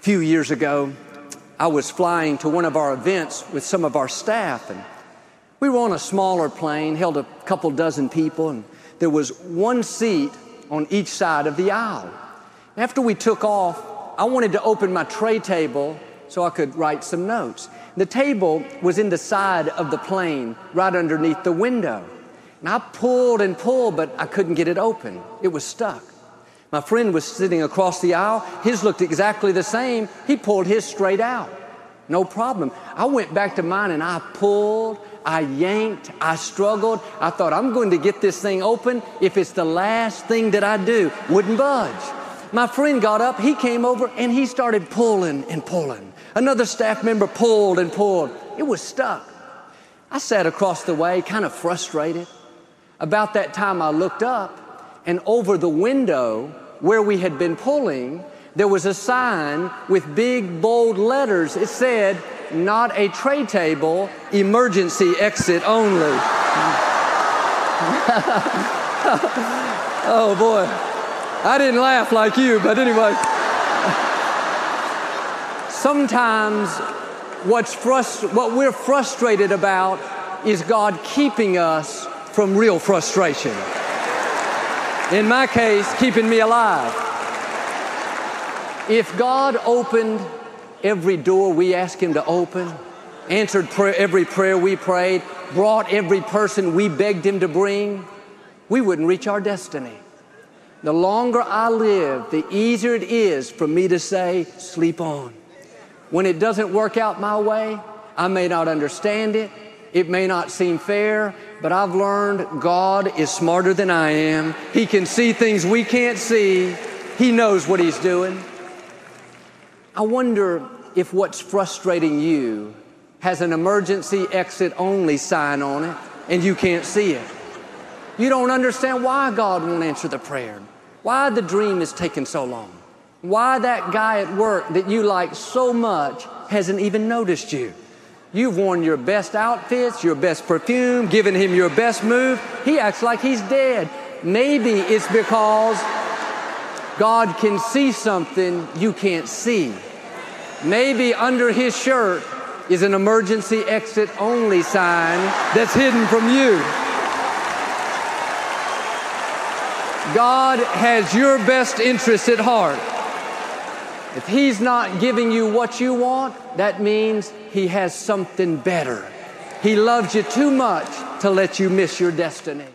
Few years ago, I was flying to one of our events with some of our staff, and we were on a smaller plane, held a couple dozen people, and there was one seat on each side of the aisle. After we took off, I wanted to open my tray table so I could write some notes. The table was in the side of the plane, right underneath the window. And I pulled and pulled, but I couldn't get it open. It was stuck. My friend was sitting across the aisle. His looked exactly the same. He pulled his straight out. No problem. I went back to mine and I pulled, I yanked, I struggled. I thought, I'm going to get this thing open if it's the last thing that I do. Wouldn't budge. My friend got up, he came over and he started pulling and pulling. Another staff member pulled and pulled. It was stuck. I sat across the way, kind of frustrated. About that time, I looked up and over the window where we had been pulling, there was a sign with big bold letters. It said, not a tray table, emergency exit only. oh boy. I didn't laugh like you, but anyway. Sometimes what's frust- what we're frustrated about is God keeping us from real frustration. In my case, keeping me alive. If God opened every door we asked Him to open, answered prayer, every prayer we prayed, brought every person we begged Him to bring, we wouldn't reach our destiny. The longer I live, the easier it is for me to say, sleep on. When it doesn't work out my way, I may not understand it. It may not seem fair, but I've learned God is smarter than I am. He can see things we can't see. He knows what He's doing. I wonder if what's frustrating you has an emergency exit only sign on it and you can't see it. You don't understand why God won't answer the prayer, why the dream is taking so long, why that guy at work that you like so much hasn't even noticed you. You've worn your best outfits, your best perfume, given him your best move. He acts like he's dead. Maybe it's because God can see something you can't see. Maybe under his shirt is an emergency exit only sign that's hidden from you. God has your best interest at heart. If He's not giving you what you want, that means He has something better. He loves you too much to let you miss your destiny.